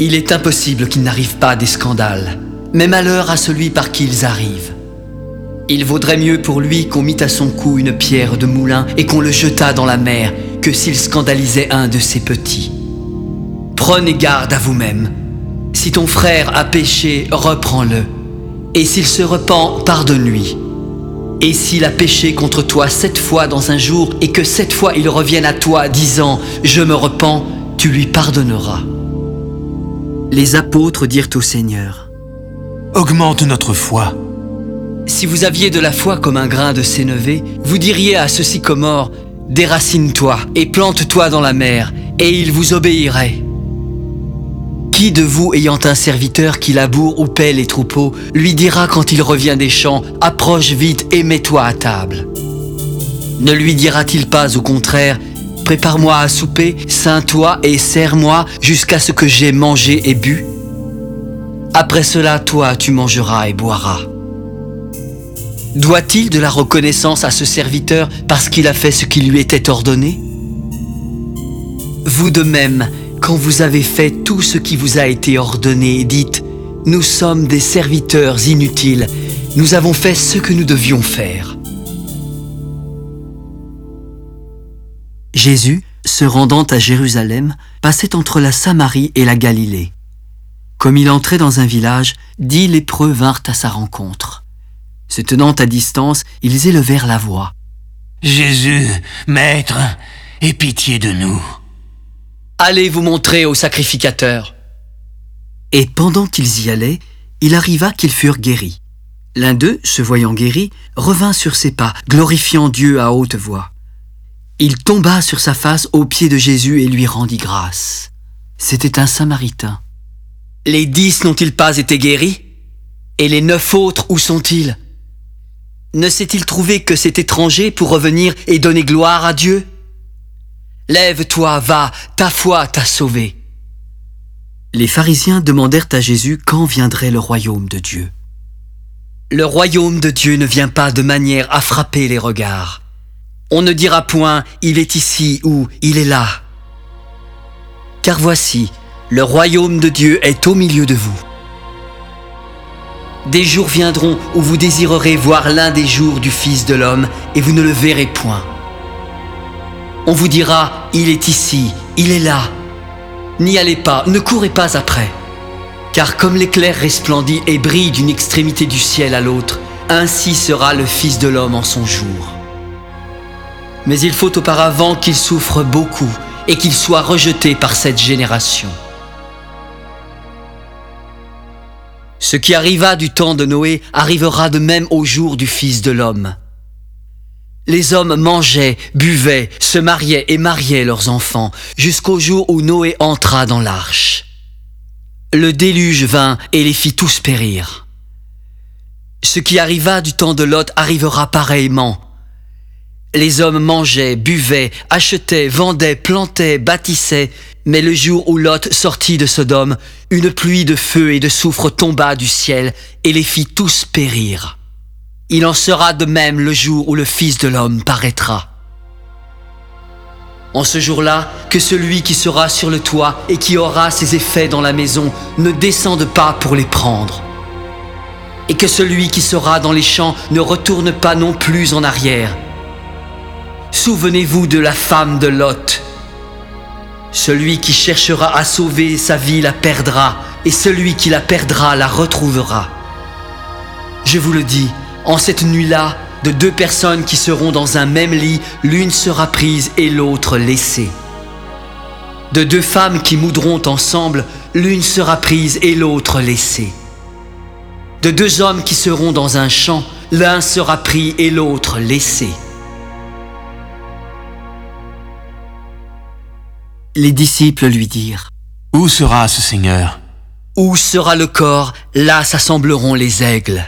Il est impossible qu'il n'arrive pas des scandales, mais malheur à celui par qui ils arrivent. Il vaudrait mieux pour lui qu'on mit à son cou une pierre de moulin et qu'on le jetât dans la mer que s'il scandalisait un de ses petits. Prenez garde à vous-même. Si ton frère a péché, reprends-le. Et s'il se repent, pardonne-lui. Et s'il a péché contre toi sept fois dans un jour, et que sept fois il revienne à toi disant ⁇ Je me repens ⁇ tu lui pardonneras. Les apôtres dirent au Seigneur ⁇ Augmente notre foi !⁇ Si vous aviez de la foi comme un grain de sénévé, vous diriez à ce sycomore ⁇ Déracine-toi et plante-toi dans la mer, et il vous obéirait. Qui de vous ayant un serviteur qui laboure ou paie les troupeaux, lui dira quand il revient des champs, approche vite et mets-toi à table Ne lui dira-t-il pas au contraire, prépare-moi à souper, ceins-toi et serre-moi jusqu'à ce que j'ai mangé et bu Après cela, toi, tu mangeras et boiras. Doit-il de la reconnaissance à ce serviteur parce qu'il a fait ce qui lui était ordonné? Vous de même, quand vous avez fait tout ce qui vous a été ordonné, dites, nous sommes des serviteurs inutiles, nous avons fait ce que nous devions faire. Jésus, se rendant à Jérusalem, passait entre la Samarie et la Galilée. Comme il entrait dans un village, dix lépreux vinrent à sa rencontre. Se tenant à distance, ils élevèrent la voix. Jésus, Maître, aie pitié de nous. Allez vous montrer au sacrificateur. Et pendant qu'ils y allaient, il arriva qu'ils furent guéris. L'un d'eux, se voyant guéri, revint sur ses pas, glorifiant Dieu à haute voix. Il tomba sur sa face aux pieds de Jésus et lui rendit grâce. C'était un Samaritain. Les dix n'ont-ils pas été guéris? Et les neuf autres, où sont-ils? Ne s'est-il trouvé que cet étranger pour revenir et donner gloire à Dieu? Lève-toi, va, ta foi t'a sauvé. Les pharisiens demandèrent à Jésus quand viendrait le royaume de Dieu. Le royaume de Dieu ne vient pas de manière à frapper les regards. On ne dira point il est ici ou il est là. Car voici, le royaume de Dieu est au milieu de vous. Des jours viendront où vous désirerez voir l'un des jours du Fils de l'homme et vous ne le verrez point. On vous dira, il est ici, il est là. N'y allez pas, ne courez pas après. Car comme l'éclair resplendit et brille d'une extrémité du ciel à l'autre, ainsi sera le Fils de l'homme en son jour. Mais il faut auparavant qu'il souffre beaucoup et qu'il soit rejeté par cette génération. Ce qui arriva du temps de Noé arrivera de même au jour du Fils de l'homme. Les hommes mangeaient, buvaient, se mariaient et mariaient leurs enfants, jusqu'au jour où Noé entra dans l'arche. Le déluge vint et les fit tous périr. Ce qui arriva du temps de Lot arrivera pareillement. Les hommes mangeaient, buvaient, achetaient, vendaient, plantaient, bâtissaient, mais le jour où Lot sortit de Sodome, une pluie de feu et de soufre tomba du ciel et les fit tous périr. Il en sera de même le jour où le Fils de l'homme paraîtra. En ce jour-là, que celui qui sera sur le toit et qui aura ses effets dans la maison ne descende pas pour les prendre. Et que celui qui sera dans les champs ne retourne pas non plus en arrière. Souvenez-vous de la femme de Lot. Celui qui cherchera à sauver sa vie la perdra, et celui qui la perdra la retrouvera. Je vous le dis, en cette nuit-là, de deux personnes qui seront dans un même lit, l'une sera prise et l'autre laissée. De deux femmes qui moudront ensemble, l'une sera prise et l'autre laissée. De deux hommes qui seront dans un champ, l'un sera pris et l'autre laissé. Les disciples lui dirent, Où sera ce Seigneur? Où sera le corps? Là s'assembleront les aigles.